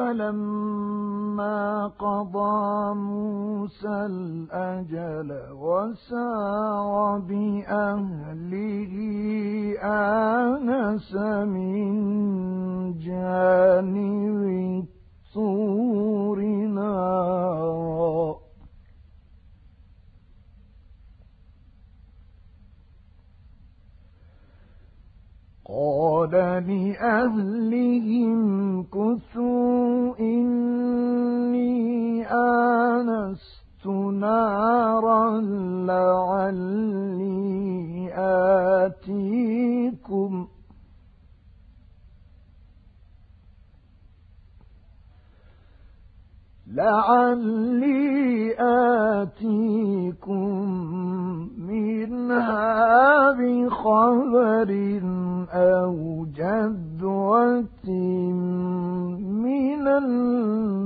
فلما قضى موسى الأجل وسار بأهله آنس من جانب الطور نارا. قال لأهلهم كثوا إني آنست نارا لعلي آتيكم. لعلي آتيكم منها بخبر أو جذوة من النار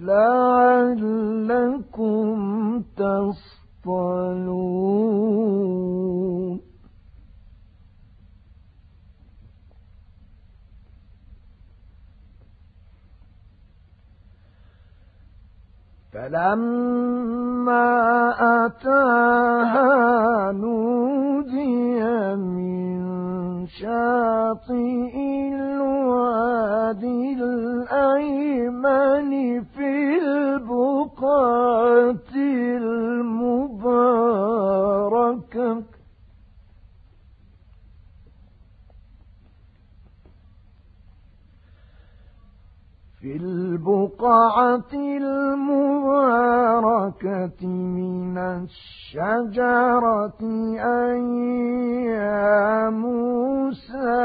لعلكم تصطلون فلما أتاها نودي من شاطئ الوادي الأيمن في البقعة المباركة. في البقعة المباركة الشجرة أن يا موسى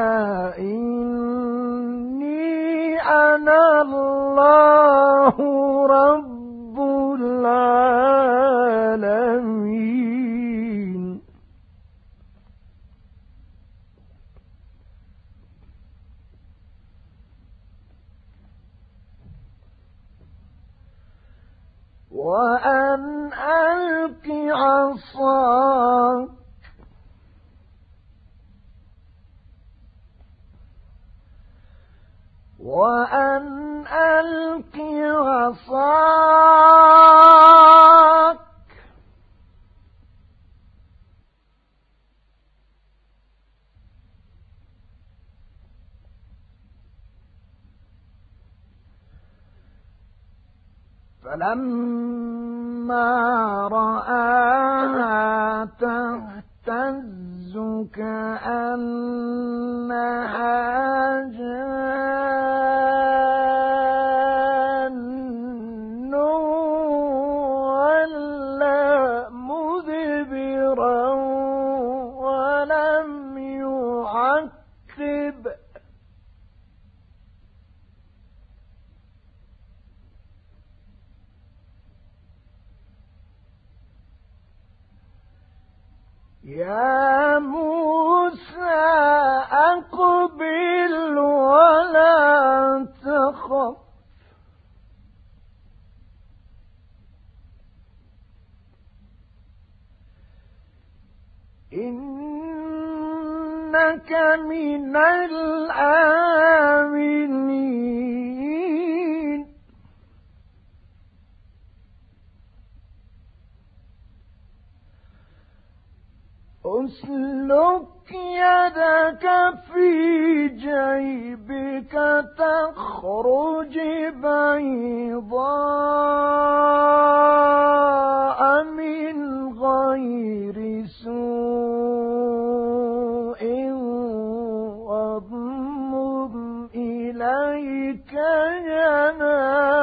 إني أنا الله رب العالمين. وأن ألق عصاك وأن ألق عصاك فلما رآها تهتز كأنها يا موسى أقبل ولا تخف. إنك من الآمنين. تخرج بيضاء من غير سوء واضمم إليك جناحك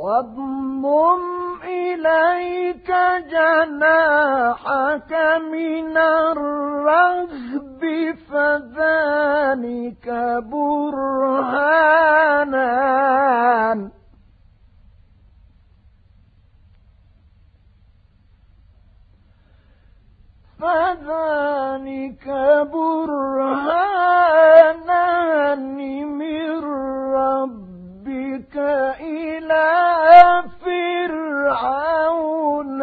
واضمم إليك جناحك من الرهب فذلك برهانان فذلك برهانان من فرعون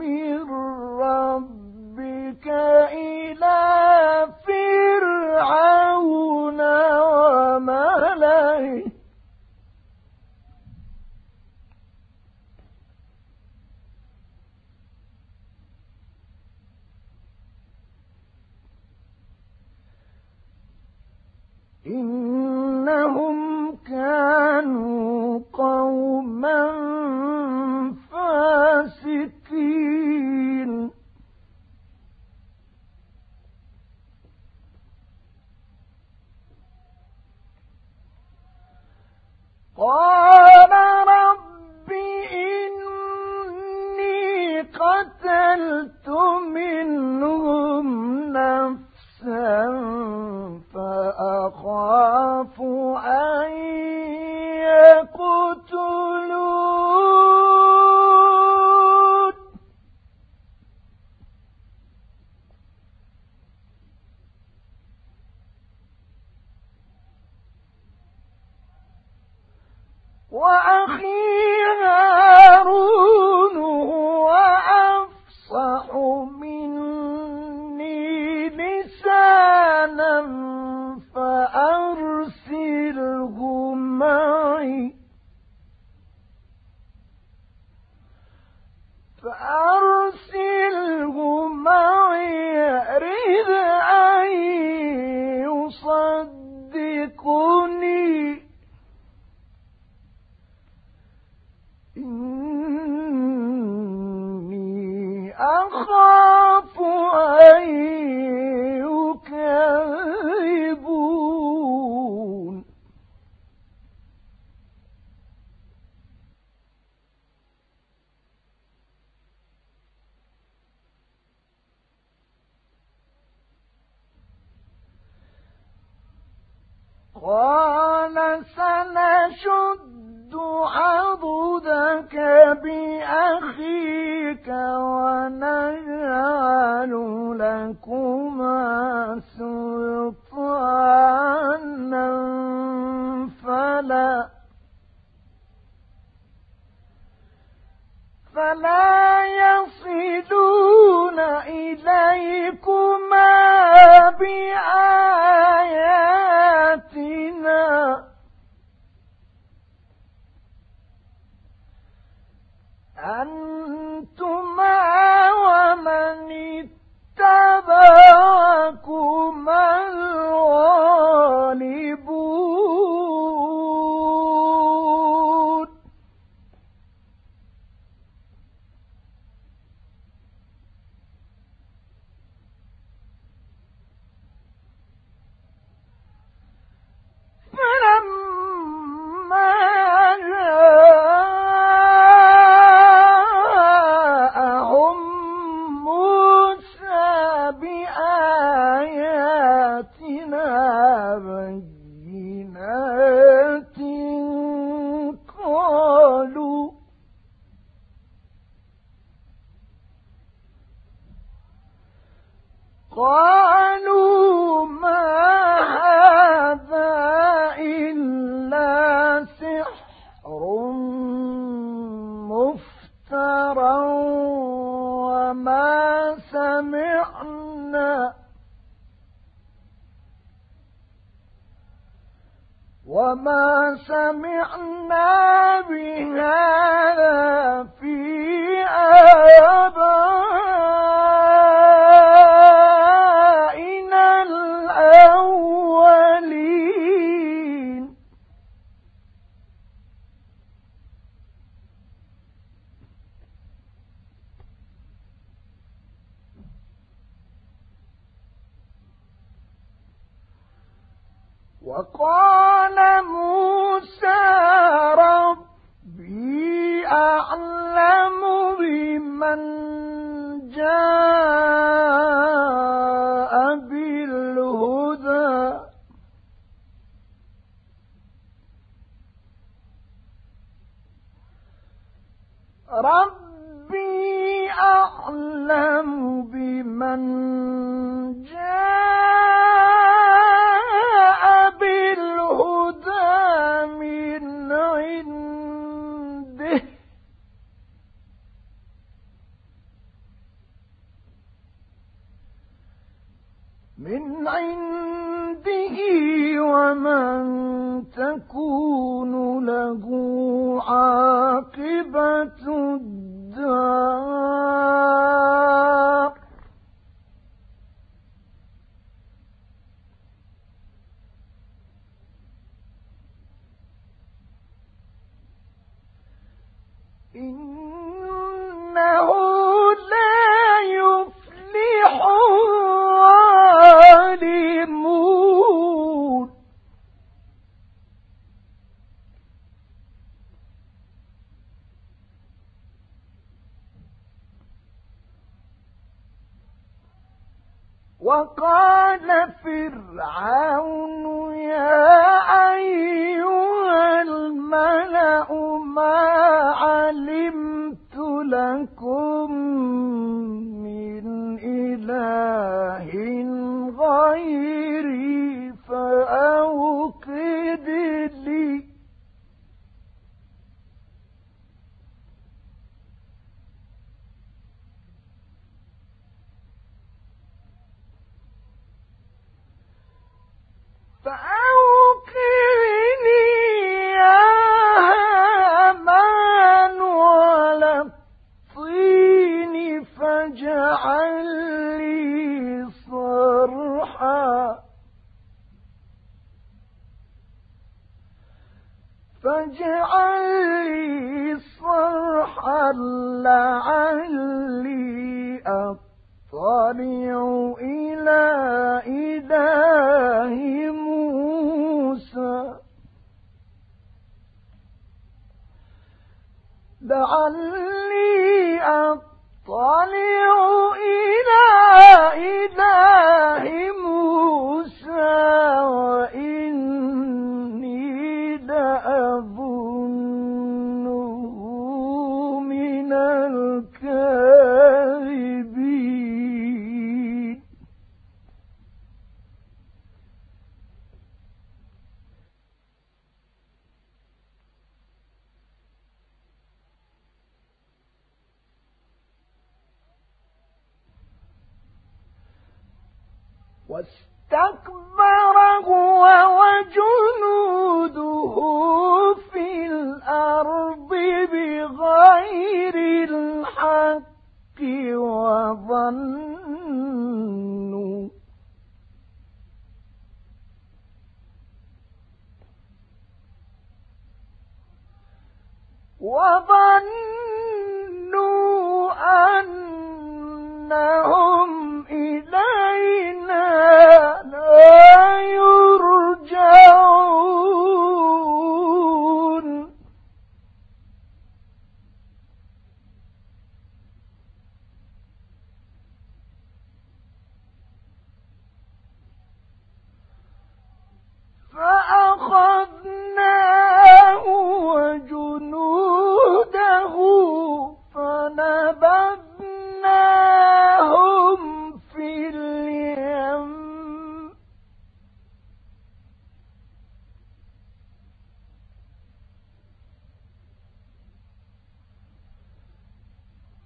معي السنة وقال من عنده ومن تكون له عاقبة الدار. لكم لعلي أطلع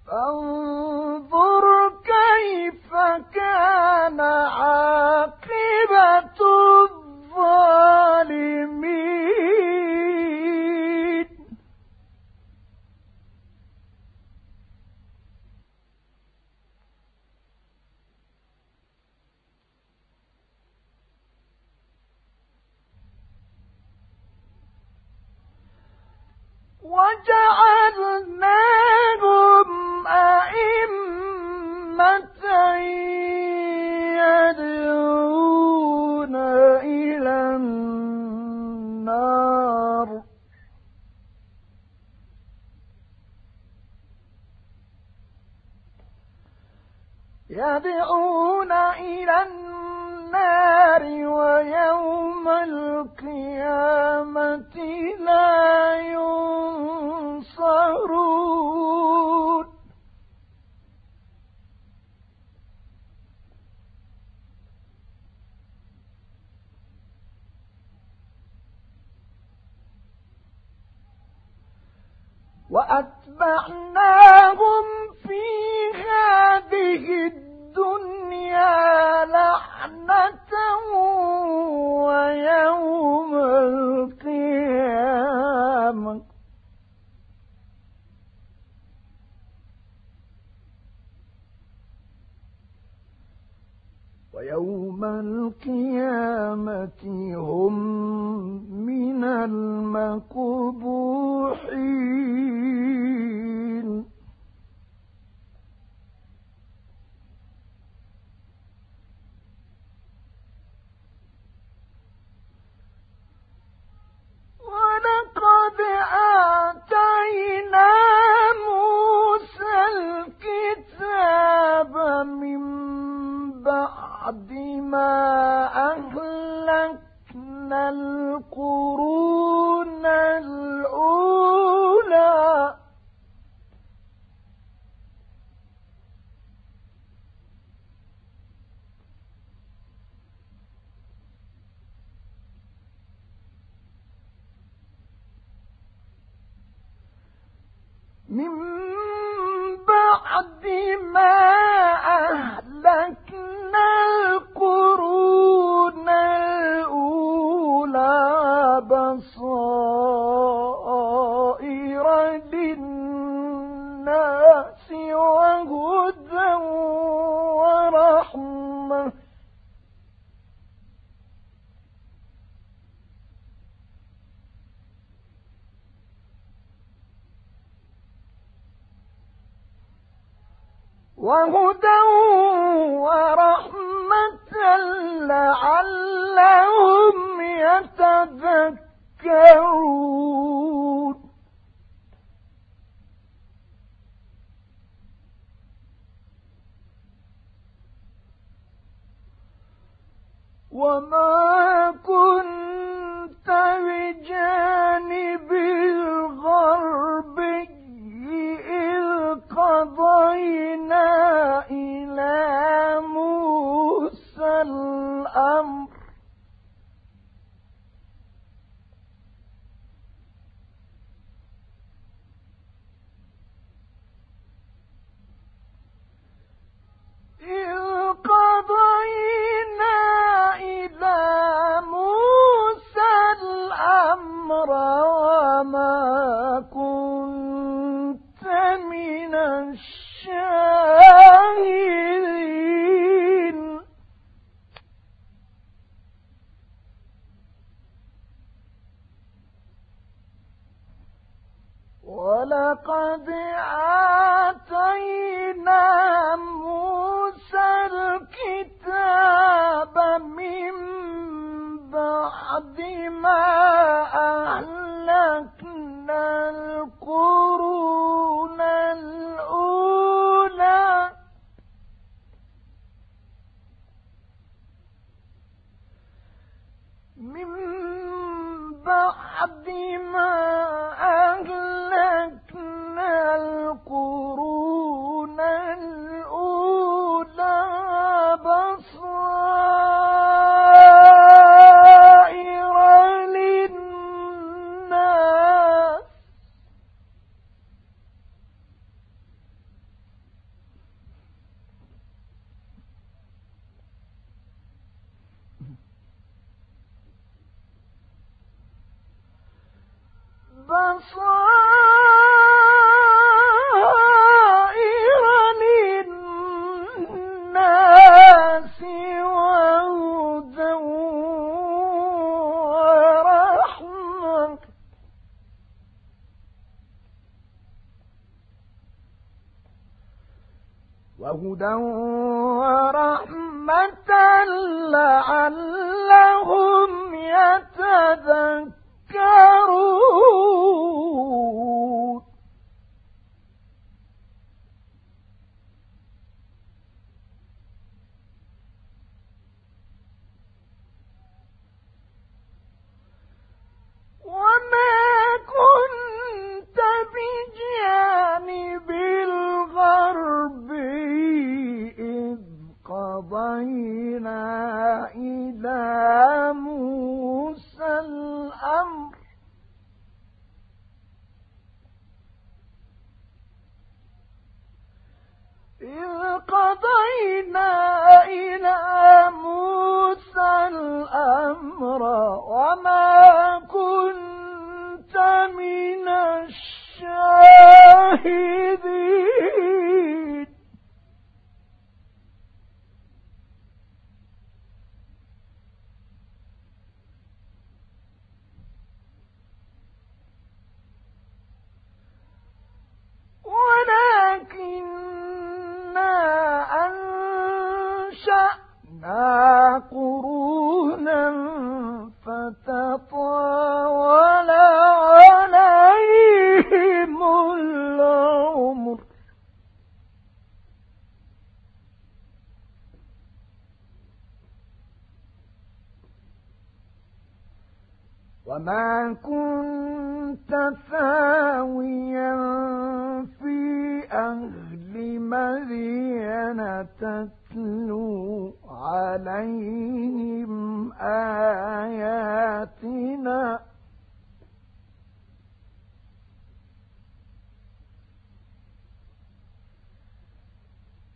فانظر القيامة لا للناس وهدى ورحمة. وهدى من وهدى ورحمة لعلهم يتذكرون. كنت من الشاهدين. عليهم آياتنا.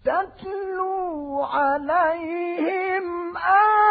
تتلو عليهم آياتنا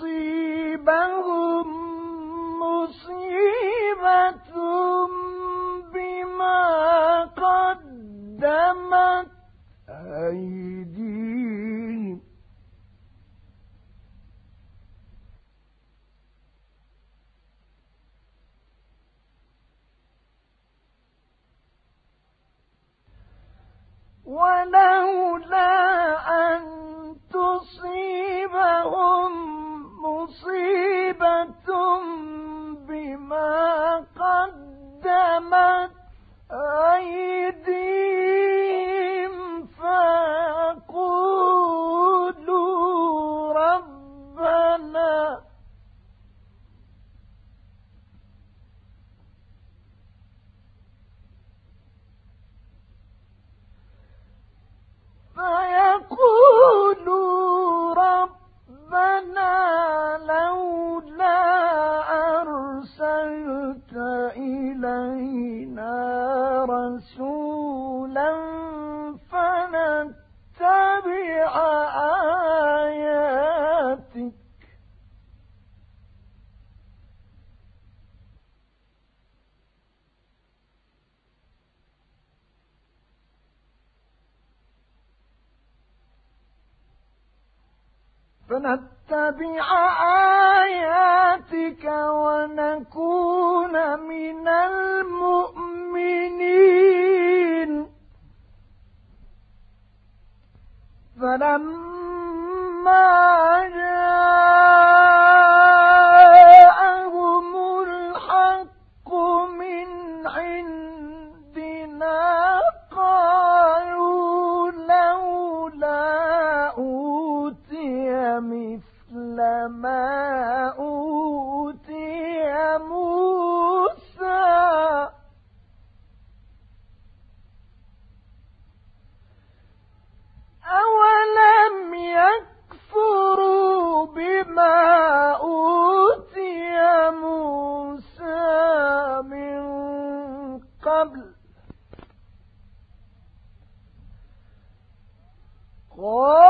تصيبهم مصيبة بما قدمت أيديهم. ولولا أن تصيبهم مصيبة بما قدمت ونكون من المؤمنين. فلما جاءهم Oh!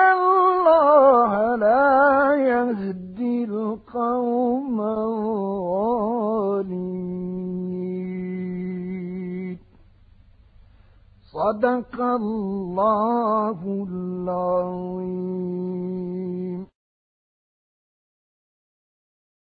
إن الله لا يهدي القوم الظالمين. صدق الله العظيم.